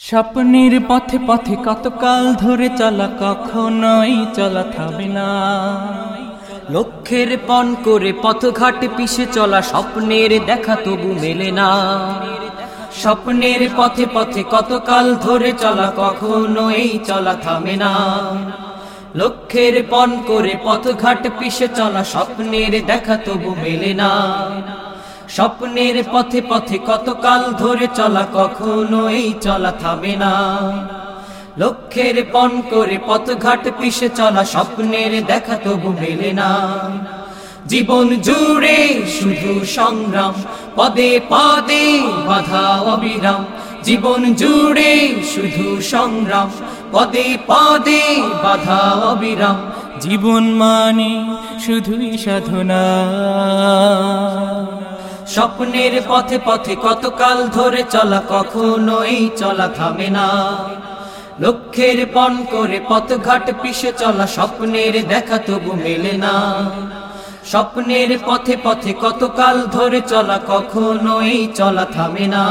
স্বপ্নের পথে পথে কতকাল ধরে চলা কখনোই চলা থামে না। লক্ষ্যের পণ করে পথঘাট পিছে চলা স্বপ্নের দেখা তবু মেলে না। স্বপ্নের পথে পথে কতকাল ধরে চলা কখনো এই চলা থামে না। লক্ষ্যের পণ করে পথঘাট পিছে চলা স্বপ্নের দেখা তবু মেলে না। স্বপ্নের পথে পথে কতকাল ধরে চলা কখনো এই চলা থামে না। লক্ষ্যের পণ করে পথঘাট পিছে চলা স্বপ্নের দেখা তবু মেলে না। জীবন জুড়ে শুধু সংগ্রাম, পদে পদে বাধা অবিরাম। জীবন জুড়ে শুধু সংগ্রাম, পদে পদে বাধা অবিরাম। জীবন মানে শুধুই সাধনা। স্বপ্নের পথে পথে কতকাল ধরে চলা কখনোই চলা থামে না। লক্ষ্যের পণ করে পথঘাট পিছে চলা স্বপ্নের দেখা তবু মেলে না। স্বপ্নের পথে পথে কতকাল ধরে চলা কখনোই চলা থামে না।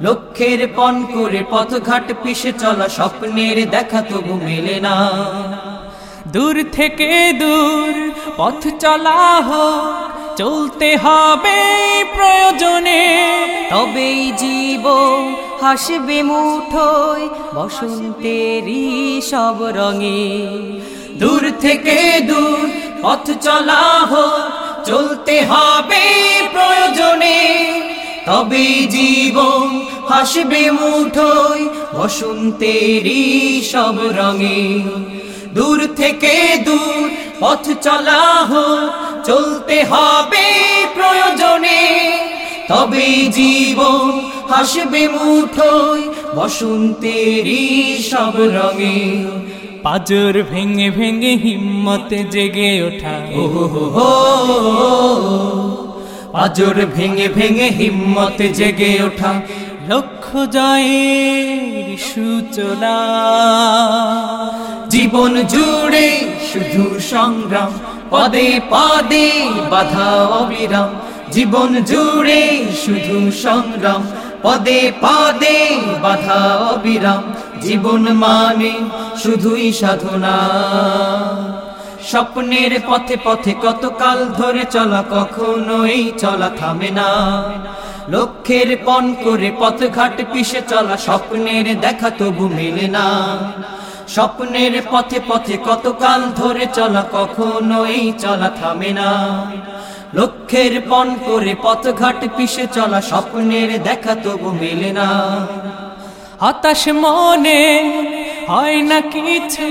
লক্ষ্যের পণ করে পথঘাট পিছে চলা স্বপ্নের দেখা তবু মেলে না। দূর থেকে দূর পথ চলা হোক চলতে হবে প্রয়োজনে, তবেই জীব হাসবে মুঠোয় বসন্তেরই সব রঙে। দূর থেকে দূর পথ চলা হোক, চলতে হবে প্রয়োজনে তবে জীব হাসবে মুঠোয় বসন্তেরই সব রঙে। দূর থেকে দূর পথ চলা হোক চলতে হবে প্রয়োজনে তবে জীবন হাসবে মুঠোয় বসন্তেরই সব রঙে। পাজর ভেঙে ভেঙে হিম্মত জেগে ওঠা। ও হো। পাজর ভেঙে ভেঙে হিম্মত জেগে ওঠা। লক্ষ্য জয়ের সূচনা। জীবন জুড়ে শুধু সংগ্রাম পদে পদে বাধা অবিরাম। জীবন জুড়ে শুধু সংগ্রাম। পদে পদে বাধা অবিরাম। জীবন মানে শুধুই সাধনা। স্বপ্নের পথে পথে কতকাল ধরে চলা কখনোই চলা থামে না। লক্ষ্যের পণ করে পথঘাট পিছে চলা স্বপ্নের দেখা তবু মেলে না। স্বপ্নের পথে পথে কতকাল ধরে চলা কখনোই চলা থামে না। লক্ষ্যের পণ করে পথঘাট পিছে চলা স্বপ্নের দেখা তবু মেলে না। হতাশ মনে হয় না কিছু,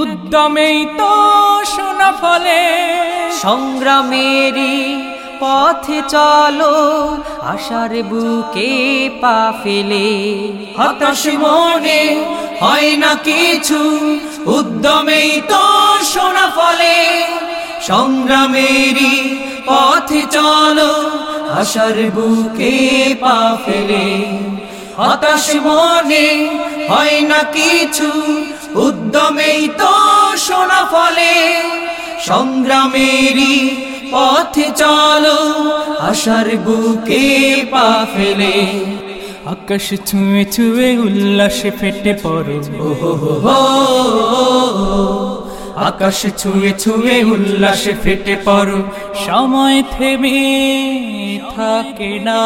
উদ্যমেই তো শোনা ফলে। সংগ্রামেরই পথে চলো, আশার বুকে পা ফেলে। হতাশ মনে হয় না কিছু উদ্যমেই তো শোনা ফলে। সংগ্রামেরই পথে চলো, আশার বুকে পা ফেলে। হতাশ মনে হয় না কিছু উদ্যমেই তো শোনা ফলে। সংগ্রামেরই পথে চলো, আশার বুকে পা ফেলে। আকাশ ছুঁয়ে ছুঁয়ে উল্লাসে ফেটে পড়ে। আকাশ ছুঁয়ে ছুঁয়ে উল্লাসে ফেটে পড়ো। সময় থেমে থাকে না।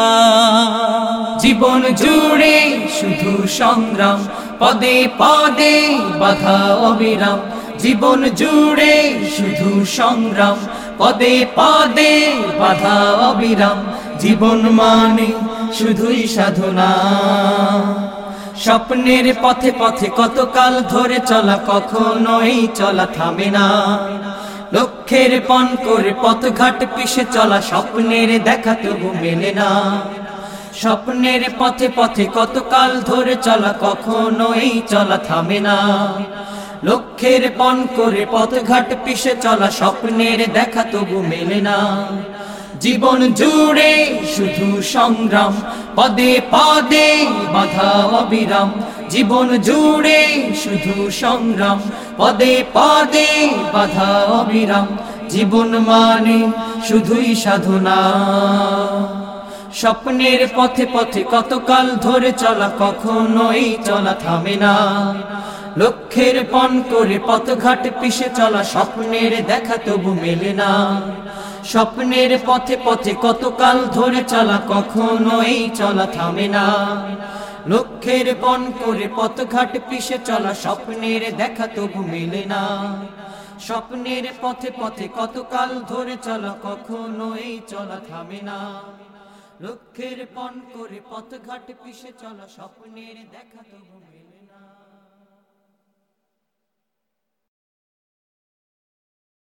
জীবন জুড়ে শুধু সংগ্রাম, পদে পদে বাধা অবিরাম। জীবন জুড়ে শুধু সংগ্রাম, পদে পদে বাধা অবিরাম। জীবন মানে শুধুই সাধনা। স্বপ্নের পথে পথে কতকাল ধরে চলা, কখনোই চলা থামে না। লক্ষ্যের পণ করে পথঘাট পিছে চলা, স্বপ্নের দেখা তবু মেলে না। স্বপ্নের পথে পথে কতকাল ধরে চলা, কখনোই চলা থামে না। লক্ষ্যের পণ করে পথঘাট পিছে চলা, স্বপ্নের দেখা তবু মেলে না। জীবন জুড়ে শুধু সংগ্রাম, পদে পদে বাধা অবিরাম। জীবন জুড়ে শুধু সংগ্রাম, পদে পদে বাধা অবিরাম। জীবন মানে শুধুই সাধনা। স্বপ্নের পথে পথে কতকাল ধরে চলা, কখনোই চলা থামে না। লক্ষ্যের পণ করে পথঘাট পিছে চলা, স্বপ্নের দেখা তবু মেলে না। স্বপ্নের পথে পথে কতকাল ধরে চলা কখনোই চলা থামে না। লক্ষ্যের পণ করে পথঘাট পিছে চলা স্বপ্নের দেখা তবু মেলে না। স্বপ্নের পথে পথে কতকাল ধরে চলা কখনোই চলা থামে না। লক্ষ্যের পণ করে পথঘাট পিছে চলা স্বপ্নের দেখা তবু।